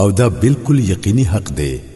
او دا بالکل یقیني حق دی